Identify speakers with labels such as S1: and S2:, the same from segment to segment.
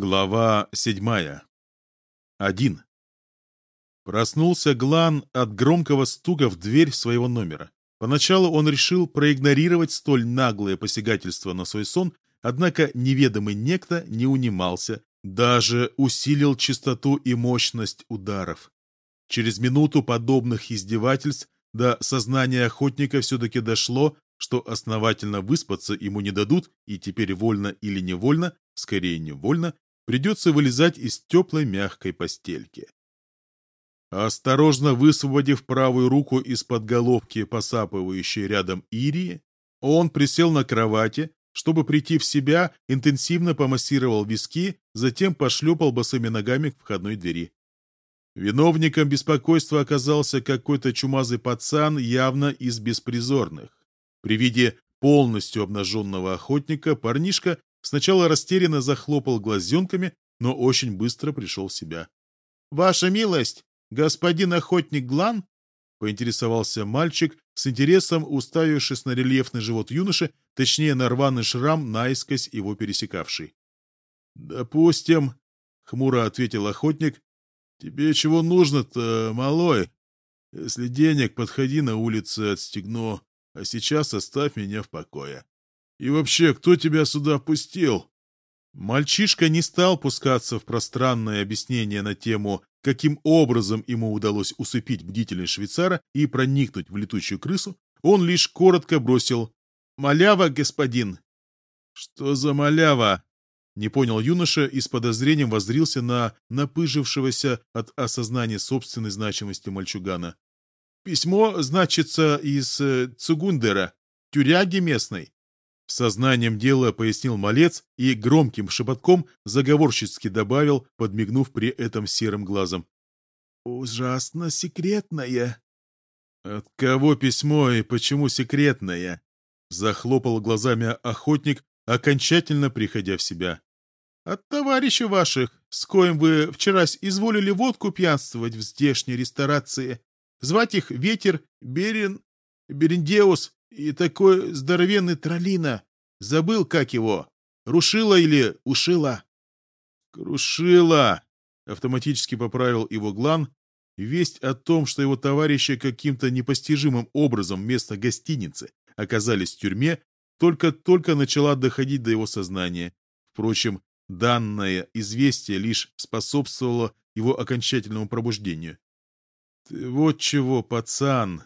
S1: Глава седьмая. Один. Проснулся Глан от громкого стука в дверь своего номера. Поначалу он решил проигнорировать столь наглое посягательство на свой сон, однако неведомый некто не унимался, даже усилил частоту и мощность ударов. Через минуту подобных издевательств до сознания охотника все-таки дошло, что основательно выспаться ему не дадут, и теперь вольно или невольно, скорее невольно, придется вылезать из теплой мягкой постельки. Осторожно высвободив правую руку из-под головки посапывающей рядом Ирии, он присел на кровати, чтобы прийти в себя, интенсивно помассировал виски, затем пошлепал босыми ногами к входной двери. Виновником беспокойства оказался какой-то чумазый пацан, явно из беспризорных. При виде полностью обнаженного охотника парнишка Сначала растерянно захлопал глазенками, но очень быстро пришел в себя. «Ваша милость, господин охотник Глан?» — поинтересовался мальчик, с интересом уставившись на рельефный живот юноши, точнее на рваный шрам, наискось его пересекавший. «Допустим», — хмуро ответил охотник, — «тебе чего нужно-то, малой? Если денег, подходи на улице, отстегну, а сейчас оставь меня в покое». И вообще, кто тебя сюда пустил?» Мальчишка не стал пускаться в пространное объяснение на тему, каким образом ему удалось усыпить бдительность швейцара и проникнуть в летучую крысу. Он лишь коротко бросил «Малява, господин!» «Что за малява?» Не понял юноша и с подозрением воззрился на напыжившегося от осознания собственной значимости мальчугана. «Письмо, значится, из э, Цугундера, тюряги местной. Сознанием дела пояснил малец и громким шепотком заговорщицки добавил, подмигнув при этом серым глазом. «Ужасно секретное». «От кого письмо и почему секретное?» Захлопал глазами охотник, окончательно приходя в себя. «От товарищей ваших, с коим вы вчера изволили водку пьянствовать в здешней ресторации. Звать их Ветер, Берин, Берендеус и такой здоровенный троллина. Забыл, как его. Рушила или ушила? Крушила! Автоматически поправил его Глан. Весть о том, что его товарищи каким-то непостижимым образом вместо гостиницы оказались в тюрьме, только-только начала доходить до его сознания. Впрочем, данное известие лишь способствовало его окончательному пробуждению. «Ты вот чего, пацан!»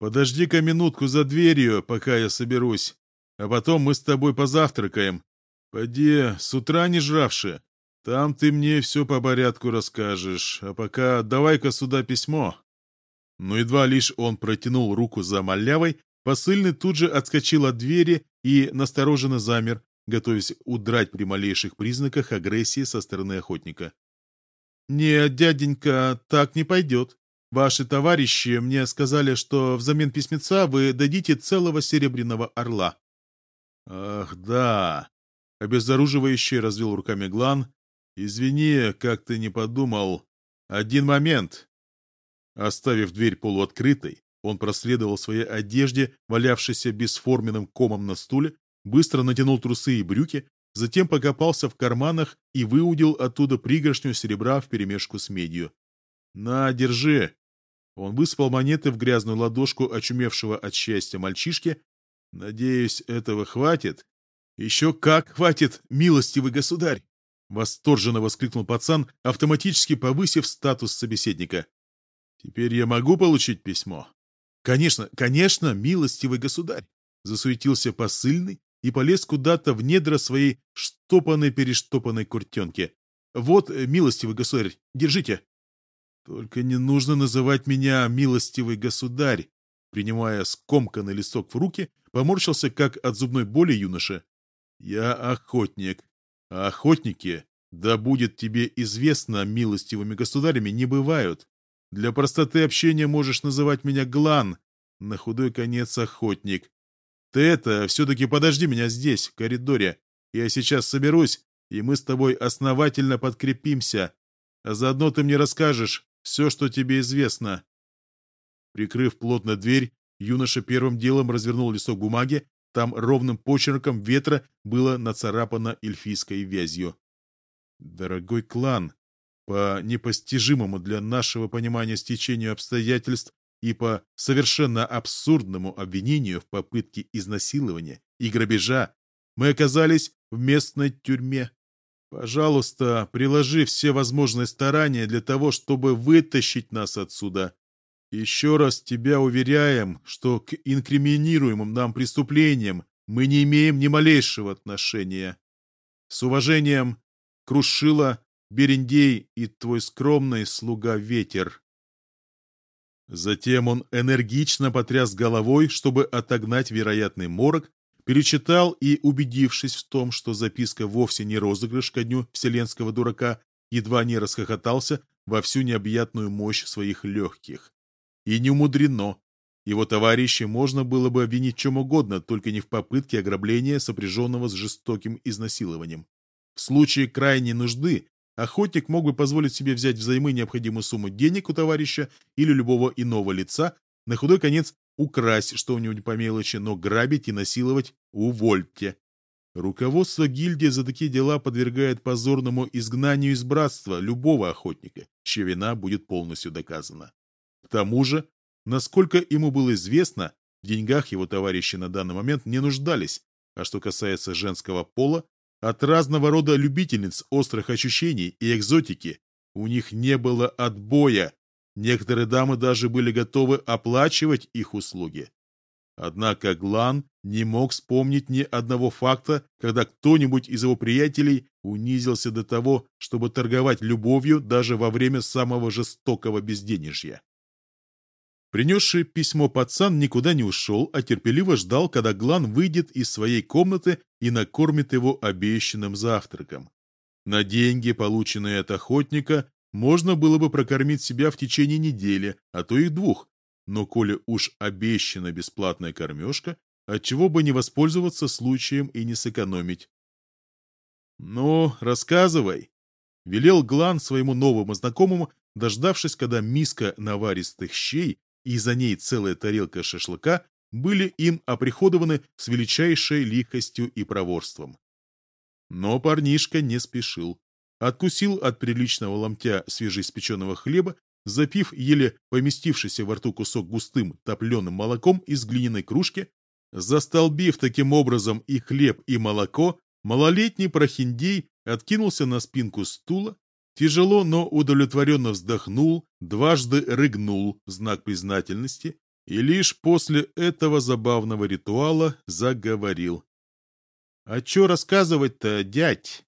S1: Подожди-ка минутку за дверью, пока я соберусь, а потом мы с тобой позавтракаем. Поди, с утра не жравши. Там ты мне все по порядку расскажешь, а пока давай-ка сюда письмо». Но едва лишь он протянул руку за малявой, посыльный тут же отскочил от двери и настороженно замер, готовясь удрать при малейших признаках агрессии со стороны охотника. «Нет, дяденька, так не пойдет», Ваши товарищи мне сказали, что взамен письмеца вы дадите целого серебряного орла. Ах, да. Обезоруживающий развел руками Глан. Извини, как ты не подумал. Один момент. Оставив дверь полуоткрытой, он проследовал своей одежде, валявшейся бесформенным комом на стуле, быстро натянул трусы и брюки, затем покопался в карманах и выудил оттуда пригоршню серебра вперемешку с медью. «На, держи!» Он высыпал монеты в грязную ладошку очумевшего от счастья мальчишки. «Надеюсь, этого хватит?» «Еще как хватит, милостивый государь!» Восторженно воскликнул пацан, автоматически повысив статус собеседника. «Теперь я могу получить письмо?» «Конечно, конечно, милостивый государь!» Засуетился посыльный и полез куда-то в недра своей штопанной-перештопанной куртенки. «Вот, милостивый государь, держите!» Только не нужно называть меня «милостивый государь», принимая скомканный листок в руки, поморщился, как от зубной боли юноша. «Я охотник, а охотники, да будет тебе известно, милостивыми государями не бывают. Для простоты общения можешь называть меня Глан, на худой конец охотник. Ты это, все-таки подожди меня здесь, в коридоре. Я сейчас соберусь, и мы с тобой основательно подкрепимся. А заодно ты мне расскажешь, все, что тебе известно». Прикрыв плотно дверь, юноша первым делом развернул листок бумаги, там ровным почерком ветра было нацарапано эльфийской вязью. Дорогой клан, по непостижимому для нашего понимания стечению обстоятельств и по совершенно абсурдному обвинению в попытке изнасилования и грабежа мы оказались в местной тюрьме. Пожалуйста, приложи все возможные старания для того, чтобы вытащить нас отсюда. Еще раз тебя уверяем, что к инкриминируемым нам преступлениям мы не имеем ни малейшего отношения. С уважением, Крушила, Берендей и твой скромный слуга Ветер. Затем он энергично потряс головой, чтобы отогнать вероятный морок, перечитал и, убедившись в том, что записка вовсе не розыгрыш ко дню вселенского дурака, едва не расхохотался во всю необъятную мощь своих легких. И не мудрено. Его товарища можно было бы обвинить чем угодно, только не в попытке ограбления, сопряженного с жестоким изнасилованием. В случае крайней нужды охотник мог бы позволить себе взять взаймы необходимую сумму денег у товарища или любого иного лица, на худой конец украсть что-нибудь по мелочи, но грабить и насиловать увольте. Руководство гильдии за такие дела подвергает позорному изгнанию из братства любого охотника, чья вина будет полностью доказана. К тому же, насколько ему было известно, в деньгах его товарищи на данный момент не нуждались, а что касается женского пола, от разного рода любительниц острых ощущений и экзотики у них не было отбоя, Некоторые дамы даже были готовы оплачивать их услуги. Однако Глан не мог вспомнить ни одного факта, когда кто-нибудь из его приятелей унизился до того, чтобы торговать любовью даже во время самого жестокого безденежья. Принесший письмо пацан никуда не ушел, а терпеливо ждал, когда Глан выйдет из своей комнаты и накормит его обещанным завтраком. На деньги, полученные от охотника, можно было бы прокормить себя в течение недели, а то и двух. Но коли уж обещана бесплатная кормежка, отчего бы не воспользоваться случаем и не сэкономить? «Ну, рассказывай», — велел Глан своему новому знакомому, дождавшись, когда миска наваристых щей и за ней целая тарелка шашлыка были им оприходованы с величайшей лихостью и проворством. Но парнишка не спешил откусил от приличного ломтя свежеиспеченного хлеба, запив еле поместившийся во рту кусок густым топленым молоком из глиняной кружки, застолбив таким образом и хлеб, и молоко, малолетний прохиндей откинулся на спинку стула, тяжело, но удовлетворенно вздохнул, дважды рыгнул знак признательности и лишь после этого забавного ритуала заговорил. «А чё рассказывать-то, дядь?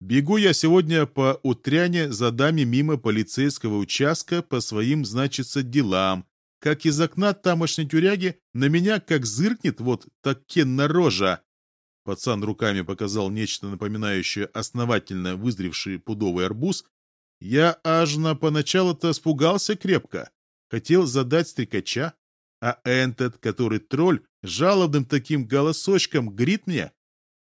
S1: Бегу я сегодня по утряне за дами мимо полицейского участка по своим, значится, делам. Как из окна тамошней тюряги на меня как зыркнет вот такенна рожа. Пацан руками показал нечто напоминающее основательно вызревший пудовый арбуз. Я аж на поначалу-то испугался крепко. Хотел задать стрекача, а этот, который тролль, жалобным таким голосочком грит мне.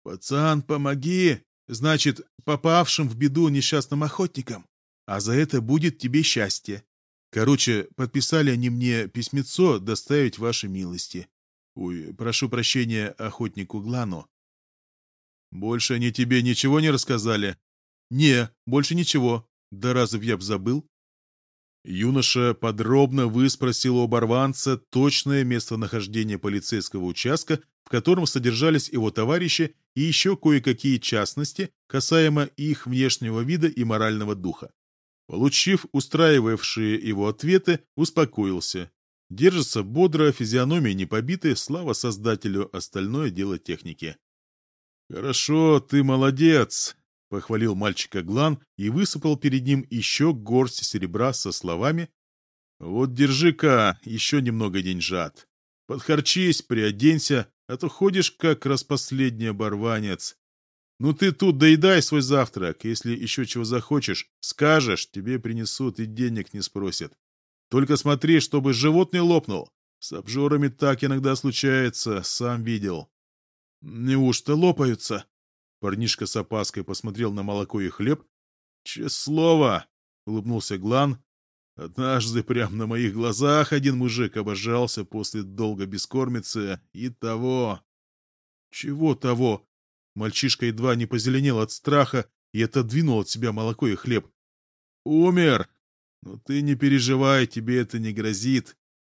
S1: «Пацан, помоги! Значит, попавшим в беду несчастным охотникам. А за это будет тебе счастье. Короче, подписали они мне письмецо доставить вашей милости. Ой, прошу прощения охотнику Глану. Больше они тебе ничего не рассказали? Не, больше ничего. Да разве я б забыл? Юноша подробно выспросил у оборванца точное местонахождение полицейского участка, в котором содержались его товарищи и еще кое-какие частности, касаемо их внешнего вида и морального духа. Получив устраивавшие его ответы, успокоился. Держится бодро, физиономия не побиты, слава создателю, остальное дело техники. «Хорошо, ты молодец», — похвалил мальчика Глан и высыпал перед ним еще горсть серебра со словами «Вот держи-ка еще немного деньжат. Подхарчись, приоденься, а то ходишь как распоследний оборванец. Ну ты тут доедай свой завтрак, если еще чего захочешь, скажешь, тебе принесут и денег не спросят. Только смотри, чтобы живот не лопнул. С обжорами так иногда случается, сам видел. Неужто лопаются? Парнишка с опаской посмотрел на молоко и хлеб. Честное слово, улыбнулся Глан, Однажды прямо на моих глазах один мужик обожался после долго бескормицы и того... Чего того? Мальчишка едва не позеленел от страха, и отодвинул от себя молоко и хлеб. «Умер! Но ты не переживай, тебе это не грозит!»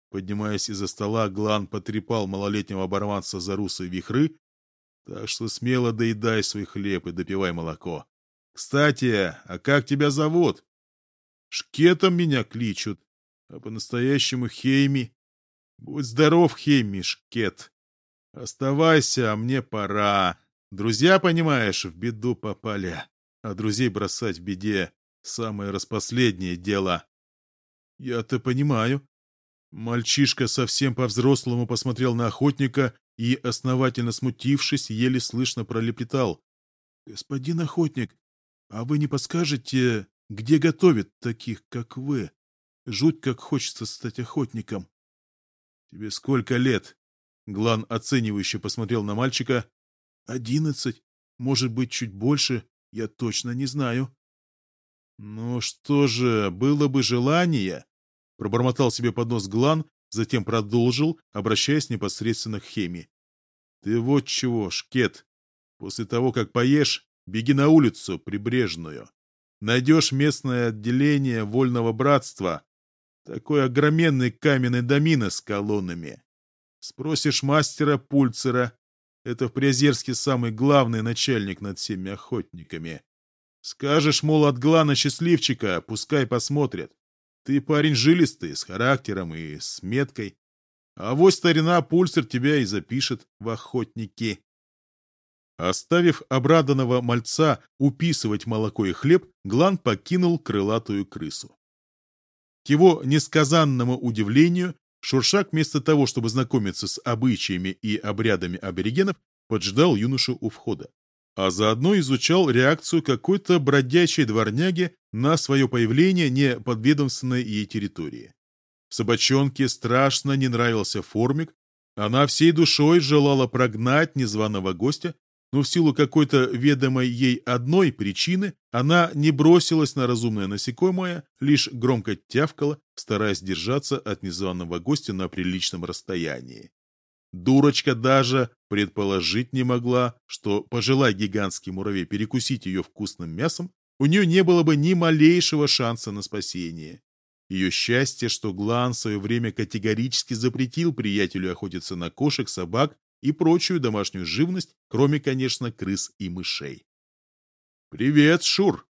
S1: Поднимаясь из-за стола, Глан потрепал малолетнего оборванца за русые вихры, так что смело доедай свой хлеб и допивай молоко. Кстати, а как тебя зовут? Шкетом меня кличут, а по-настоящему Хейми. Будь здоров, Хейми, Шкет. Оставайся, а мне пора. Друзья, понимаешь, в беду попали, а друзей бросать в беде — самое распоследнее дело. Я-то понимаю. Мальчишка совсем по-взрослому посмотрел на охотника и, основательно смутившись, еле слышно пролепетал. — Господин охотник, а вы не подскажете, где готовят таких, как вы? Жуть, как хочется стать охотником. — Тебе сколько лет? Глан оценивающе посмотрел на мальчика. Одиннадцать, может быть, чуть больше, я точно не знаю. Ну что же, было бы желание, пробормотал себе под нос Глан, затем продолжил, обращаясь непосредственно к Хеми. Ты вот чего, Шкет, после того, как поешь, беги на улицу прибрежную. Найдешь местное отделение вольного братства, такой огроменный каменный домина с колоннами. Спросишь мастера Пульцера, это в Приозерске самый главный начальник над всеми охотниками. Скажешь, мол, от Глана счастливчика, пускай посмотрят. Ты парень жилистый, с характером и с меткой. А вот старина Пульсер тебя и запишет в охотники. Оставив обраданного мальца уписывать молоко и хлеб, Глан покинул крылатую крысу. К его несказанному удивлению, Шуршак вместо того, чтобы знакомиться с обычаями и обрядами аборигенов, поджидал юношу у входа, а заодно изучал реакцию какой-то бродячей дворняги на свое появление не подведомственной ей территории. Собачонке страшно не нравился формик, она всей душой желала прогнать незваного гостя, но в силу какой-то ведомой ей одной причины она не бросилась на разумное насекомое, лишь громко тявкала, стараясь держаться от незваного гостя на приличном расстоянии. Дурочка даже предположить не могла, что, пожелая гигантский муравей перекусить ее вкусным мясом, у нее не было бы ни малейшего шанса на спасение. Ее счастье, что Глан в свое время категорически запретил приятелю охотиться на кошек, собак и прочую домашнюю живность, кроме, конечно, крыс и мышей. «Привет, Шур!»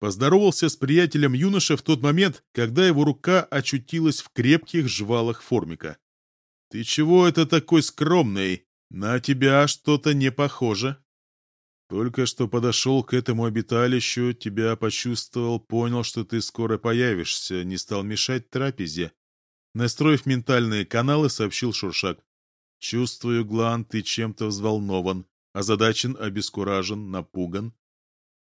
S1: Поздоровался с приятелем юноша в тот момент, когда его рука очутилась в крепких жвалах формика. «Ты чего это такой скромный? На тебя что-то не похоже». «Только что подошел к этому обиталищу, тебя почувствовал, понял, что ты скоро появишься, не стал мешать трапезе». Настроив ментальные каналы, сообщил Шуршак. Чувствую, Глан, ты чем-то взволнован, озадачен, обескуражен, напуган.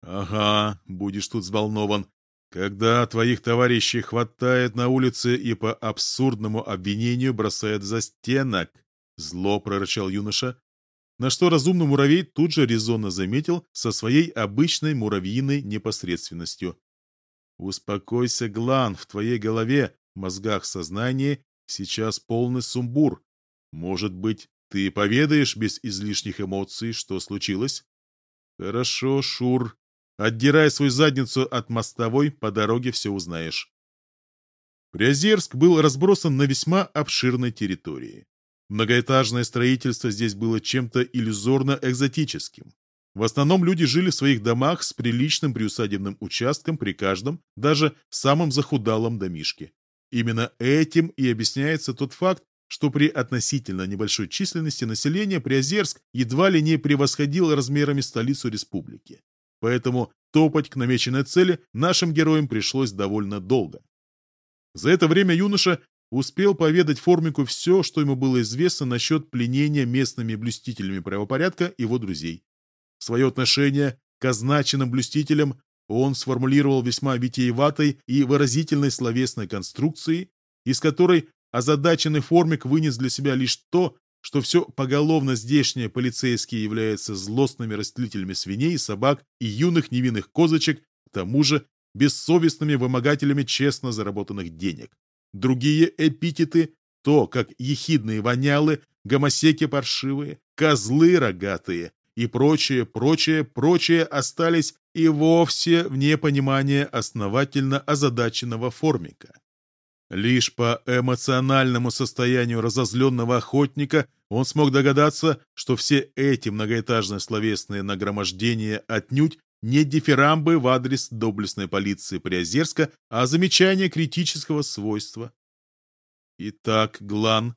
S1: Ага, будешь тут взволнован. Когда твоих товарищей хватает на улице и по абсурдному обвинению бросает за стенок, зло прорычал юноша, на что разумный муравей тут же резонно заметил со своей обычной муравьиной непосредственностью. Успокойся, Глан, в твоей голове, мозгах сознания сейчас полный сумбур. Может быть, ты поведаешь без излишних эмоций, что случилось? Хорошо, Шур. Отдирай свою задницу от мостовой, по дороге все узнаешь. Приозерск был разбросан на весьма обширной территории. Многоэтажное строительство здесь было чем-то иллюзорно-экзотическим. В основном люди жили в своих домах с приличным приусадебным участком при каждом, даже самом захудалом домишке. Именно этим и объясняется тот факт, что при относительно небольшой численности населения Приозерск едва ли не превосходил размерами столицу республики. Поэтому топать к намеченной цели нашим героям пришлось довольно долго. За это время юноша успел поведать Формику все, что ему было известно насчет пленения местными блюстителями правопорядка его друзей. Свое отношение к означенным блюстителям он сформулировал весьма витиеватой и выразительной словесной конструкцией, из которой Озадаченный формик вынес для себя лишь то, что все поголовно здешние полицейские являются злостными растлителями свиней, собак и юных невинных козочек, к тому же бессовестными вымогателями честно заработанных денег. Другие эпитеты – то, как ехидные вонялы, гомосеки паршивые, козлы рогатые и прочее, прочее, прочее остались и вовсе вне понимания основательно озадаченного формика. Лишь по эмоциональному состоянию разозленного охотника он смог догадаться, что все эти многоэтажные словесные нагромождения отнюдь не дифирамбы в адрес доблестной полиции Приозерска, а замечания критического свойства. Итак, Глан,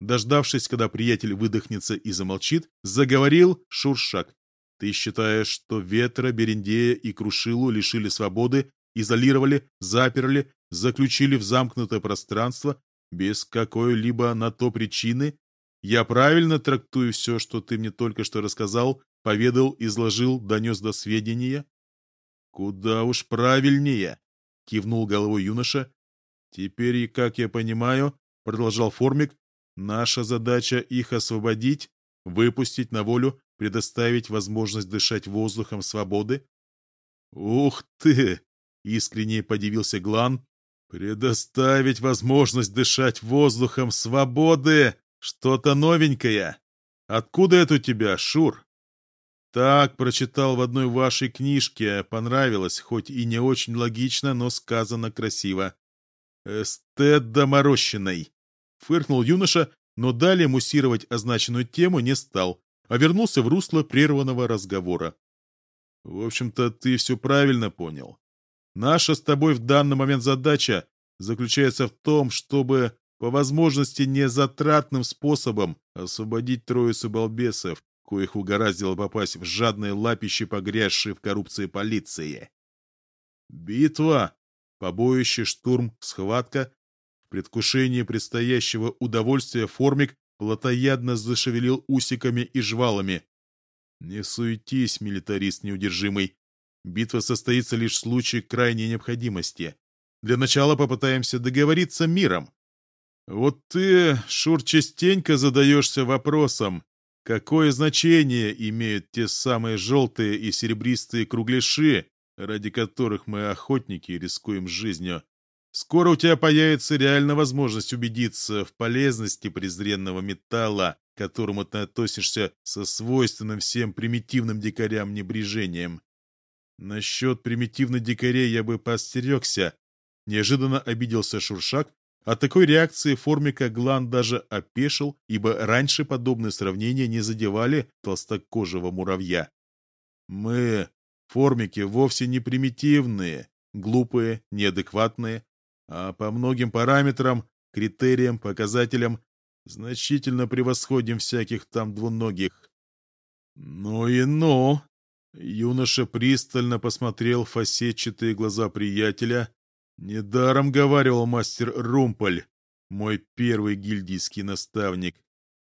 S1: дождавшись, когда приятель выдохнется и замолчит, заговорил Шуршак. Ты считаешь, что Ветра, Берендея и Крушилу лишили свободы, изолировали, заперли заключили в замкнутое пространство без какой-либо на то причины? Я правильно трактую все, что ты мне только что рассказал, поведал, изложил, донес до сведения? Куда уж правильнее, кивнул головой юноша. Теперь, и как я понимаю, продолжал Формик, наша задача их освободить, выпустить на волю, предоставить возможность дышать воздухом свободы. Ух ты! Искренне подивился Глан, Предоставить возможность дышать воздухом свободы — что-то новенькое. Откуда это у тебя, Шур? Так, прочитал в одной вашей книжке, понравилось, хоть и не очень логично, но сказано красиво. Эстет доморощенный. Фыркнул юноша, но далее муссировать означенную тему не стал, а вернулся в русло прерванного разговора. В общем-то, ты все правильно понял. Наша с тобой в данный момент задача заключается в том, чтобы по возможности незатратным способом освободить троицу балбесов, коих угораздило попасть в жадные лапищи, погрязшие в коррупции полиции. Битва, побоище, штурм, схватка. В предвкушении предстоящего удовольствия формик плотоядно зашевелил усиками и жвалами. Не суетись, милитарист неудержимый. Битва состоится лишь в случае крайней необходимости. Для начала попытаемся договориться миром. Вот ты, Шур, частенько задаешься вопросом, какое значение имеют те самые желтые и серебристые кругляши, ради которых мы, охотники, рискуем жизнью. Скоро у тебя появится реальная возможность убедиться в полезности презренного металла, к которому ты относишься со свойственным всем примитивным дикарям небрежением. Насчет примитивных дикарей я бы постерегся. Неожиданно обиделся Шуршак. От такой реакции формика Глан даже опешил, ибо раньше подобные сравнения не задевали толстокожего муравья. Мы, формики, вовсе не примитивные, глупые, неадекватные, а по многим параметрам, критериям, показателям значительно превосходим всяких там двуногих. Ну и ну, Юноша пристально посмотрел в фасетчатые глаза приятеля. Недаром говаривал мастер Румполь, мой первый гильдийский наставник.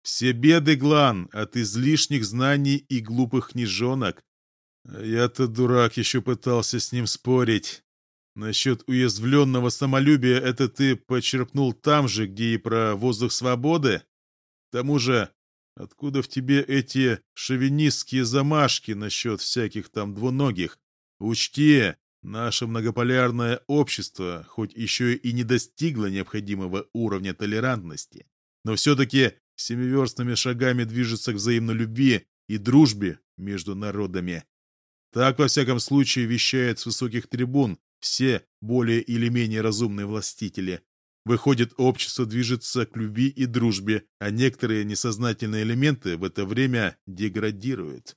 S1: Все беды, Глан, от излишних знаний и глупых книжонок. А я-то, дурак, еще пытался с ним спорить. Насчет уязвленного самолюбия это ты почерпнул там же, где и про воздух свободы? К тому же Откуда в тебе эти шовинистские замашки насчет всяких там двуногих? Учти, наше многополярное общество хоть еще и не достигло необходимого уровня толерантности, но все-таки семиверстными шагами движется к взаимной любви и дружбе между народами. Так, во всяком случае, вещает с высоких трибун все более или менее разумные властители. Выходит, общество движется к любви и дружбе, а некоторые несознательные элементы в это время деградируют.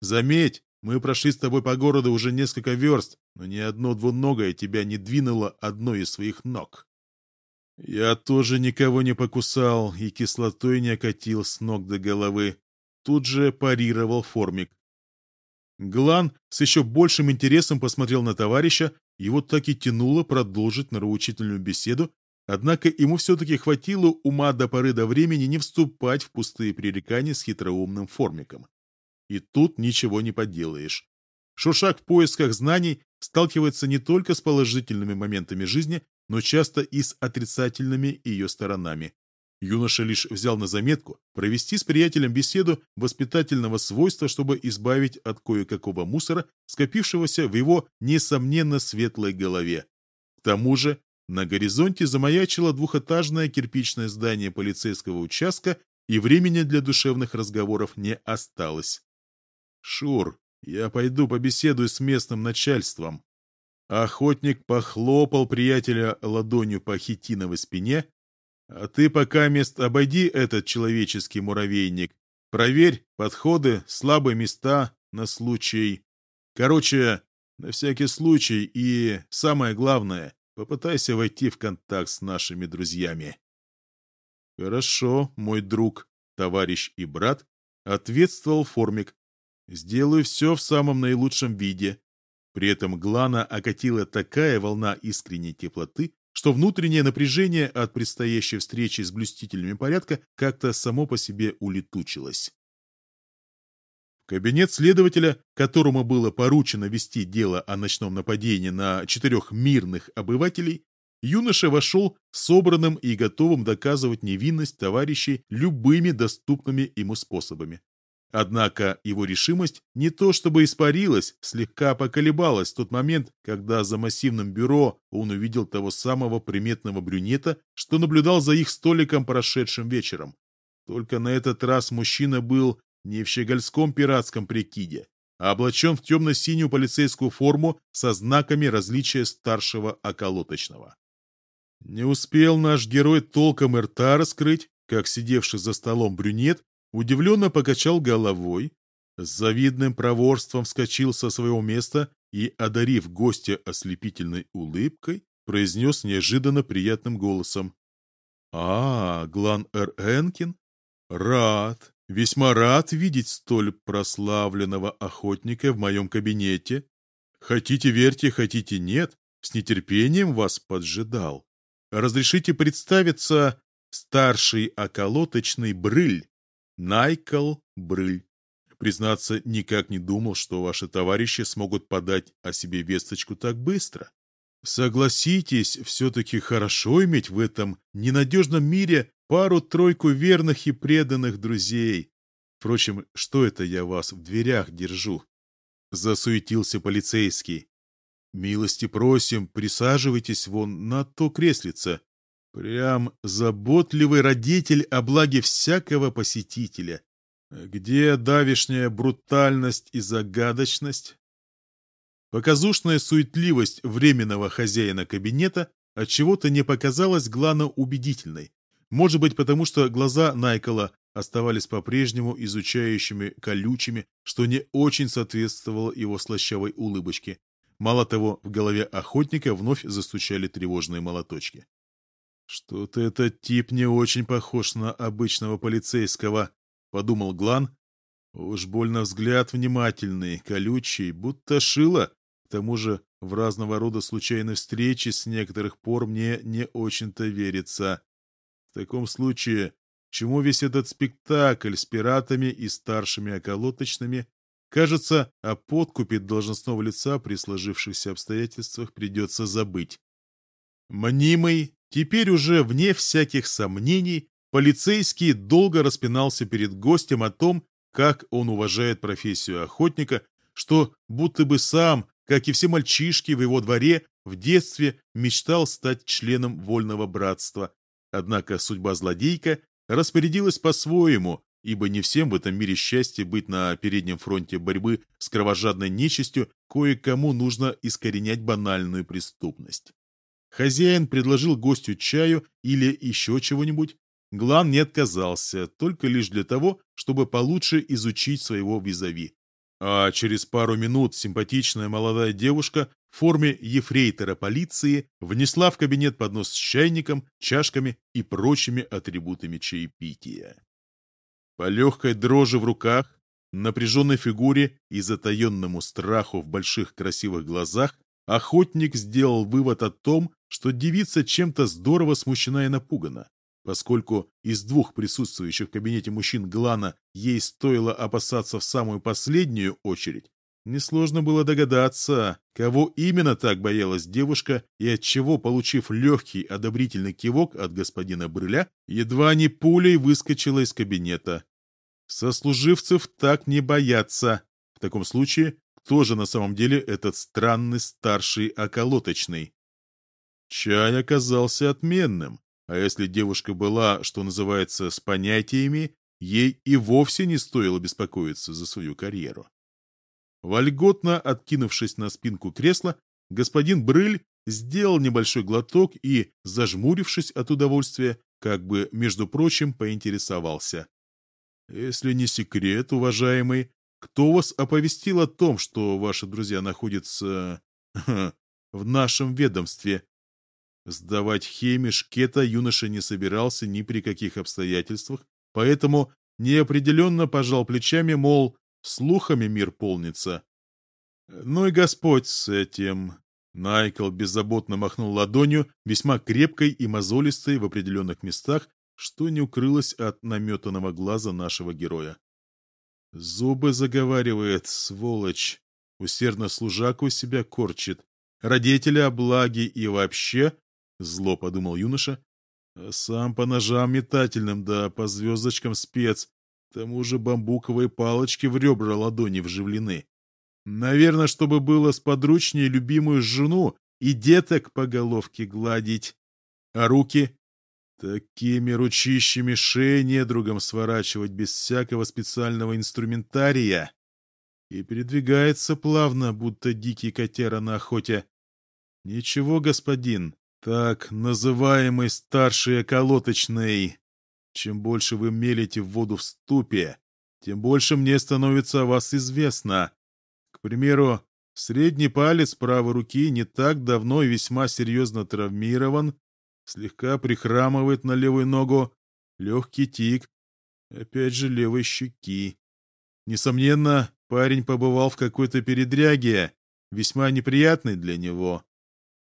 S1: Заметь, мы прошли с тобой по городу уже несколько верст, но ни одно двуногое тебя не двинуло одной из своих ног. Я тоже никого не покусал и кислотой не окатил с ног до головы. Тут же парировал формик. Глан с еще большим интересом посмотрел на товарища, его так и тянуло продолжить нравоучительную беседу, Однако ему все-таки хватило ума до поры до времени не вступать в пустые пререкания с хитроумным формиком. И тут ничего не поделаешь. Шуршак в поисках знаний сталкивается не только с положительными моментами жизни, но часто и с отрицательными ее сторонами. Юноша лишь взял на заметку провести с приятелем беседу воспитательного свойства, чтобы избавить от кое-какого мусора, скопившегося в его, несомненно, светлой голове. К тому же на горизонте замаячило двухэтажное кирпичное здание полицейского участка, и времени для душевных разговоров не осталось. Шур, я пойду побеседую с местным начальством. Охотник похлопал приятеля ладонью по хитиновой спине. А ты пока мест обойди этот человеческий муравейник. Проверь подходы, слабые места на случай. Короче, на всякий случай и, самое главное, попытайся войти в контакт с нашими друзьями. Хорошо, мой друг, товарищ и брат, ответствовал Формик. Сделаю все в самом наилучшем виде. При этом Глана окатила такая волна искренней теплоты, что внутреннее напряжение от предстоящей встречи с блюстителями порядка как-то само по себе улетучилось. Кабинет следователя, которому было поручено вести дело о ночном нападении на четырех мирных обывателей, юноша вошел собранным и готовым доказывать невинность товарищей любыми доступными ему способами. Однако его решимость не то чтобы испарилась, слегка поколебалась в тот момент, когда за массивным бюро он увидел того самого приметного брюнета, что наблюдал за их столиком прошедшим вечером. Только на этот раз мужчина был не в щегольском пиратском прикиде, а облачен в темно-синюю полицейскую форму со знаками различия старшего околоточного. Не успел наш герой толком рта раскрыть, как сидевший за столом брюнет удивленно покачал головой, с завидным проворством вскочил со своего места и, одарив гостя ослепительной улыбкой, произнес неожиданно приятным голосом. «А, Глан Эр Энкин? Рад, весьма рад видеть столь прославленного охотника в моем кабинете. Хотите верьте, хотите нет, с нетерпением вас поджидал. Разрешите представиться старший околоточный брыль, Найкл Брыль. Признаться, никак не думал, что ваши товарищи смогут подать о себе весточку так быстро. Согласитесь, все-таки хорошо иметь в этом ненадежном мире пару-тройку верных и преданных друзей. Впрочем, что это я вас в дверях держу? Засуетился полицейский. Милости просим, присаживайтесь вон на то креслице. Прям заботливый родитель о благе всякого посетителя. Где давишняя брутальность и загадочность? Показушная суетливость временного хозяина кабинета от чего то не показалась Глана убедительной. Может быть, потому что глаза Найкола оставались по-прежнему изучающими, колючими, что не очень соответствовало его слащавой улыбочке. Мало того, в голове охотника вновь застучали тревожные молоточки. «Что-то этот тип не очень похож на обычного полицейского», — подумал Глан. «Уж больно взгляд внимательный, колючий, будто шило. К тому же в разного рода случайные встречи с некоторых пор мне не очень-то верится. В таком случае, чему весь этот спектакль с пиратами и старшими околоточными? Кажется, о подкупе должностного лица при сложившихся обстоятельствах придется забыть. Мнимый Теперь уже, вне всяких сомнений, полицейский долго распинался перед гостем о том, как он уважает профессию охотника, что будто бы сам, как и все мальчишки в его дворе, в детстве мечтал стать членом вольного братства. Однако судьба злодейка распорядилась по-своему, ибо не всем в этом мире счастье быть на переднем фронте борьбы с кровожадной нечистью, кое-кому нужно искоренять банальную преступность. Хозяин предложил гостю чаю или еще чего-нибудь. Глан не отказался, только лишь для того, чтобы получше изучить своего визави. А через пару минут симпатичная молодая девушка в форме ефрейтора полиции внесла в кабинет поднос с чайником, чашками и прочими атрибутами чаепития. По легкой дрожи в руках, напряженной фигуре и затаенному страху в больших красивых глазах охотник сделал вывод о том, что девица чем-то здорово смущена и напугана. Поскольку из двух присутствующих в кабинете мужчин Глана ей стоило опасаться в самую последнюю очередь, несложно было догадаться, кого именно так боялась девушка и отчего, получив легкий одобрительный кивок от господина Брыля, едва не пулей выскочила из кабинета. Сослуживцев так не боятся. В таком случае, кто же на самом деле этот странный старший околоточный? Чай оказался отменным, а если девушка была, что называется, с понятиями, ей и вовсе не стоило беспокоиться за свою карьеру. Вольготно откинувшись на спинку кресла, господин Брыль сделал небольшой глоток и, зажмурившись от удовольствия, как бы, между прочим, поинтересовался. «Если не секрет, уважаемый, кто вас оповестил о том, что ваши друзья находятся в нашем ведомстве?» Сдавать Хеми Шкета юноша не собирался ни при каких обстоятельствах, поэтому неопределенно пожал плечами, мол, слухами мир полнится. Ну и Господь с этим. Найкл беззаботно махнул ладонью, весьма крепкой и мозолистой в определенных местах, что не укрылось от наметанного глаза нашего героя. Зубы заговаривает, сволочь. Усердно служаку себя корчит. Родители облаги и вообще, зло подумал юноша, сам по ножам метательным, да по звездочкам спец, к тому же бамбуковые палочки в ребра ладони вживлены. Наверное, чтобы было сподручнее любимую жену и деток по головке гладить. А руки? Такими ручищами шеи недругом сворачивать без всякого специального инструментария. И передвигается плавно, будто дикий котера на охоте. Ничего, господин, так называемый старший околоточный. Чем больше вы мелите в воду в ступе, тем больше мне становится о вас известно. К примеру, средний палец правой руки не так давно и весьма серьезно травмирован, слегка прихрамывает на левую ногу, легкий тик, опять же левой щеки. Несомненно, парень побывал в какой-то передряге, весьма неприятной для него.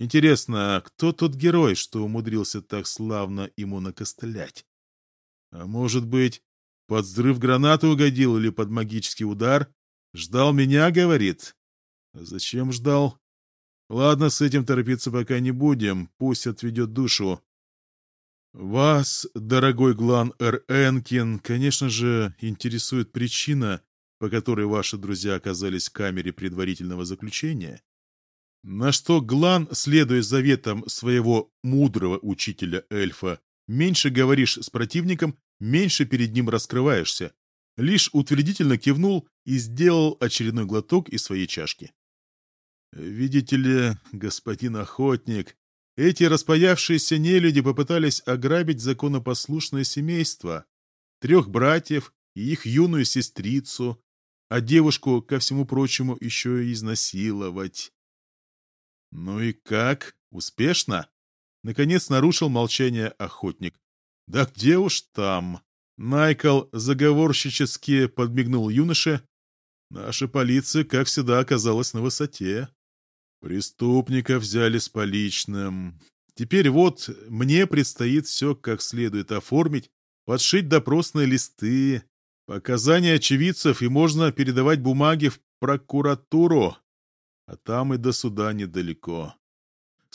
S1: Интересно, кто тот герой, что умудрился так славно ему накостылять? А может быть, под взрыв гранаты угодил или под магический удар? Ждал меня, говорит? А зачем ждал? Ладно, с этим торопиться пока не будем, пусть отведет душу. Вас, дорогой Глан Р. Энкин, конечно же, интересует причина, по которой ваши друзья оказались в камере предварительного заключения. На что Глан, следуя заветам своего мудрого учителя эльфа, меньше говоришь с противником, меньше перед ним раскрываешься. Лишь утвердительно кивнул и сделал очередной глоток из своей чашки. «Видите ли, господин охотник, эти распаявшиеся нелюди попытались ограбить законопослушное семейство, трех братьев и их юную сестрицу, а девушку, ко всему прочему, еще и изнасиловать. «Ну и как? Успешно?» Наконец нарушил молчание охотник. «Да где уж там?» Найкл заговорщически подмигнул юноше. «Наша полиция, как всегда, оказалась на высоте. Преступника взяли с поличным. Теперь вот мне предстоит все как следует оформить, подшить допросные листы, показания очевидцев, и можно передавать бумаги в прокуратуру а там и до суда недалеко.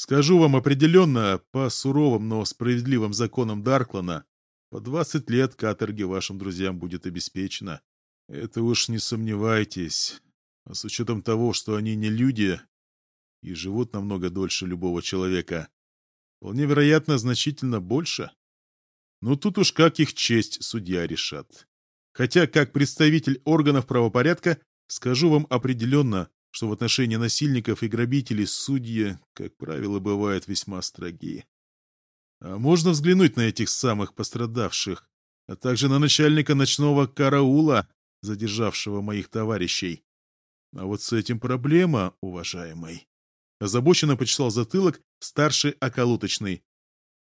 S1: Скажу вам определенно, по суровым, но справедливым законам Дарклана, по двадцать лет каторги вашим друзьям будет обеспечено. Это уж не сомневайтесь. А с учетом того, что они не люди и живут намного дольше любого человека, вполне вероятно, значительно больше. Но тут уж как их честь судья решат. Хотя, как представитель органов правопорядка, скажу вам определенно, что в отношении насильников и грабителей судьи, как правило, бывают весьма строги. А можно взглянуть на этих самых пострадавших, а также на начальника ночного караула, задержавшего моих товарищей. А вот с этим проблема, уважаемый. Озабоченно почесал затылок старший околоточный.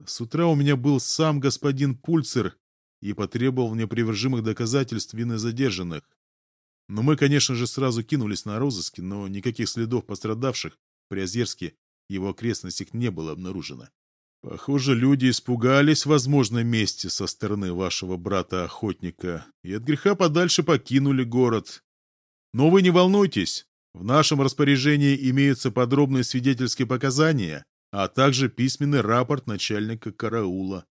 S1: С утра у меня был сам господин Пульцер и потребовал непривержимых доказательств вины задержанных. Но мы, конечно же, сразу кинулись на розыски, но никаких следов пострадавших при Озерске его окрестностях не было обнаружено. Похоже, люди испугались возможной мести со стороны вашего брата-охотника и от греха подальше покинули город. Но вы не волнуйтесь, в нашем распоряжении имеются подробные свидетельские показания, а также письменный рапорт начальника караула.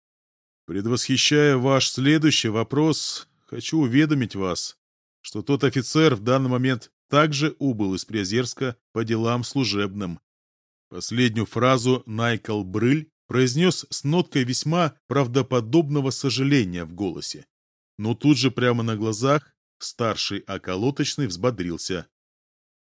S1: Предвосхищая ваш следующий вопрос, хочу уведомить вас, что тот офицер в данный момент также убыл из Приозерска по делам служебным. Последнюю фразу Найкл Брыль произнес с ноткой весьма правдоподобного сожаления в голосе. Но тут же прямо на глазах старший околоточный взбодрился.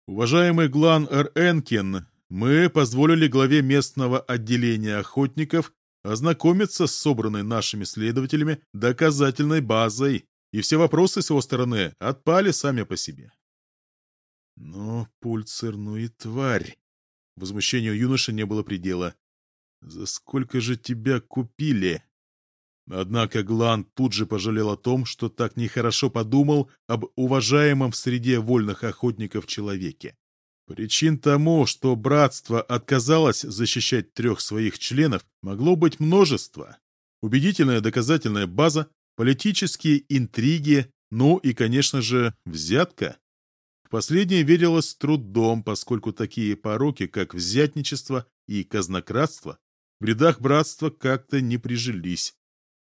S1: Уважаемый Глан Р. Энкин, мы позволили главе местного отделения охотников ознакомиться с собранной нашими следователями доказательной базой, и все вопросы с его стороны отпали сами по себе. Но, Пульцер, ну и тварь! Возмущению юноши не было предела. «За сколько же тебя купили?» Однако Глан тут же пожалел о том, что так нехорошо подумал об уважаемом в среде вольных охотников человеке. Причин тому, что братство отказалось защищать трех своих членов, могло быть множество. Убедительная доказательная база, политические интриги, ну и, конечно же, взятка. В последнее верилось трудом, поскольку такие пороки, как взятничество и казнократство, в рядах братства как-то не прижились.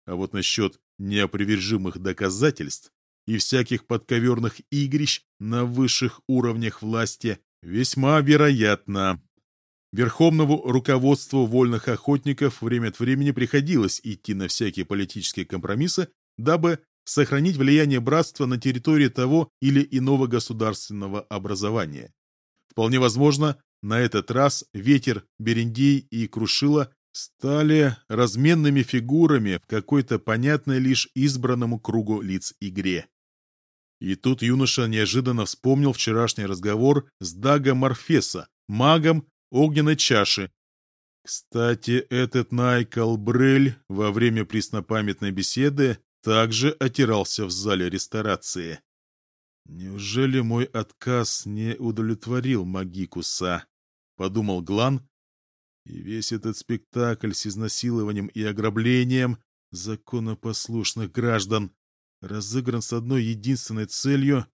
S1: А вот насчет неопровержимых доказательств и всяких подковерных игрищ на высших уровнях власти весьма вероятно. Верховному руководству вольных охотников время от времени приходилось идти на всякие политические компромиссы, дабы сохранить влияние братства на территории того или иного государственного образования. Вполне возможно, на этот раз ветер, Берендей и Крушила стали разменными фигурами в какой-то понятной лишь избранному кругу лиц игре. И тут юноша неожиданно вспомнил вчерашний разговор с Дагом Морфеса, магом огненной чаши. Кстати, этот Найкал Брель во время преснопамятной беседы также отирался в зале ресторации. «Неужели мой отказ не удовлетворил Магикуса?» — подумал Глан, и весь этот спектакль с изнасилованием и ограблением законопослушных граждан разыгран с одной единственной целью?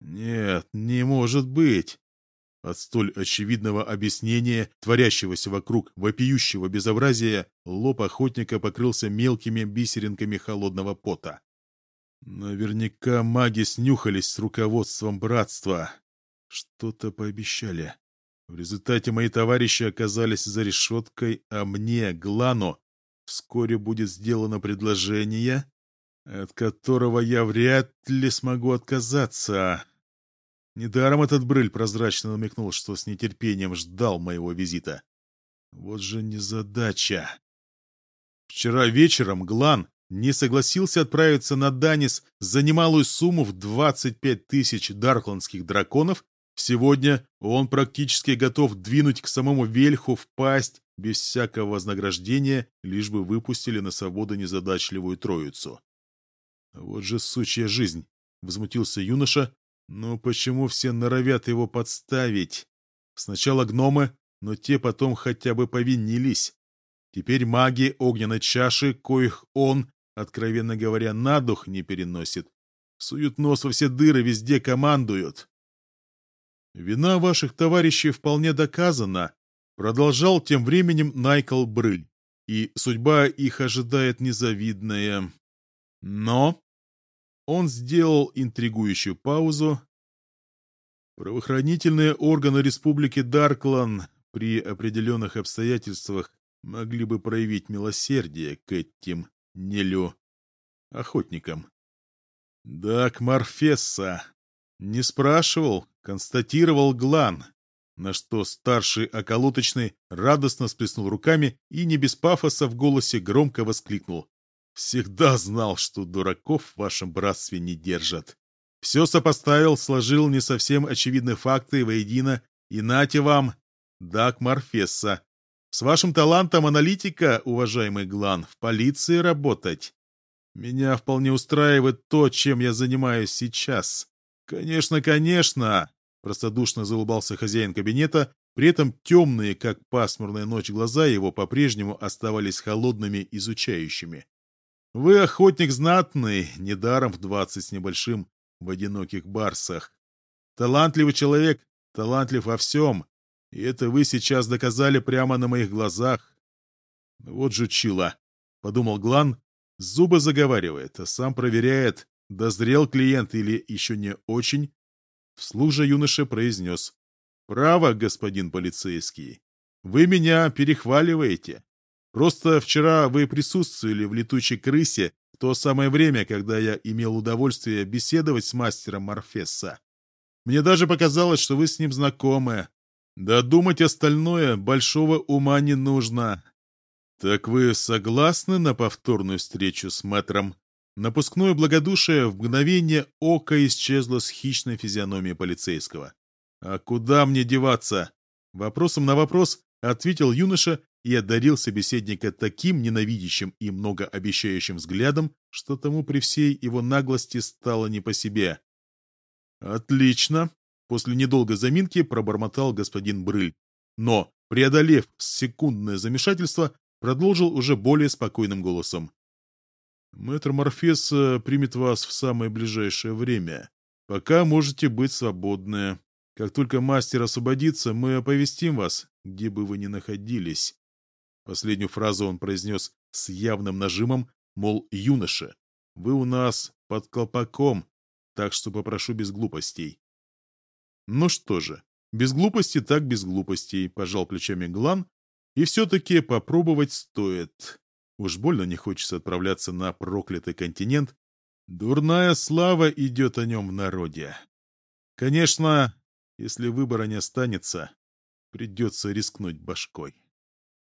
S1: Нет, не может быть. От столь очевидного объяснения, творящегося вокруг вопиющего безобразия, лоб охотника покрылся мелкими бисеринками холодного пота. Наверняка маги снюхались с руководством братства. Что-то пообещали. В результате мои товарищи оказались за решеткой, а мне, Глану, вскоре будет сделано предложение, от которого я вряд ли смогу отказаться. Недаром этот брыль прозрачно намекнул, что с нетерпением ждал моего визита. Вот же незадача. Вчера вечером Глан не согласился отправиться на Данис за немалую сумму в 25 тысяч даркландских драконов Сегодня он практически готов двинуть к самому Вельху в пасть без всякого вознаграждения, лишь бы выпустили на свободу незадачливую троицу. «Вот же сучья жизнь!» — возмутился юноша. «Но почему все норовят его подставить? Сначала гномы, но те потом хотя бы повинились. Теперь маги огненной чаши, коих он, откровенно говоря, на дух не переносит. Суют нос во все дыры, везде командуют. «Вина ваших товарищей вполне доказана», — продолжал тем временем Найкл Брыль. «И судьба их ожидает незавидная. Но...» Он сделал интригующую паузу. «Правоохранительные органы Республики Дарклан при определенных обстоятельствах могли бы проявить милосердие к этим нелю охотникам. Дак Марфесса не спрашивал, констатировал Глан, на что старший околоточный радостно сплеснул руками и не без пафоса в голосе громко воскликнул. «Всегда знал, что дураков в вашем братстве не держат. Все сопоставил, сложил не совсем очевидные факты воедино, и нате вам, Дак Марфесса. С вашим талантом аналитика, уважаемый Глан, в полиции работать. Меня вполне устраивает то, чем я занимаюсь сейчас. Конечно, конечно, Простодушно заулыбался хозяин кабинета, при этом темные, как пасмурная ночь, глаза его по-прежнему оставались холодными, изучающими. «Вы охотник знатный, недаром в двадцать с небольшим в одиноких барсах. Талантливый человек, талантлив во всем, и это вы сейчас доказали прямо на моих глазах. Вот жучила, — подумал Глан, зубы заговаривает, а сам проверяет, дозрел клиент или еще не очень, Вслух же юноша произнес. «Право, господин полицейский. Вы меня перехваливаете. Просто вчера вы присутствовали в летучей крысе в то самое время, когда я имел удовольствие беседовать с мастером Морфесса. Мне даже показалось, что вы с ним знакомы. Да думать остальное большого ума не нужно. Так вы согласны на повторную встречу с мэтром? Напускное благодушие в мгновение ока исчезло с хищной физиономии полицейского. «А куда мне деваться?» Вопросом на вопрос ответил юноша и одарил собеседника таким ненавидящим и многообещающим взглядом, что тому при всей его наглости стало не по себе. «Отлично!» — после недолгой заминки пробормотал господин Брыль. Но, преодолев секундное замешательство, продолжил уже более спокойным голосом. «Мэтр Морфес э, примет вас в самое ближайшее время. Пока можете быть свободны. Как только мастер освободится, мы оповестим вас, где бы вы ни находились. Последнюю фразу он произнес с явным нажимом, мол, юноша, вы у нас под колпаком, так что попрошу без глупостей. Ну что же, без глупости так без глупостей, пожал плечами Глан, и все-таки попробовать стоит. Уж больно не хочется отправляться на проклятый континент. Дурная слава идет о нем в народе. Конечно, если выбора не останется, придется рискнуть башкой.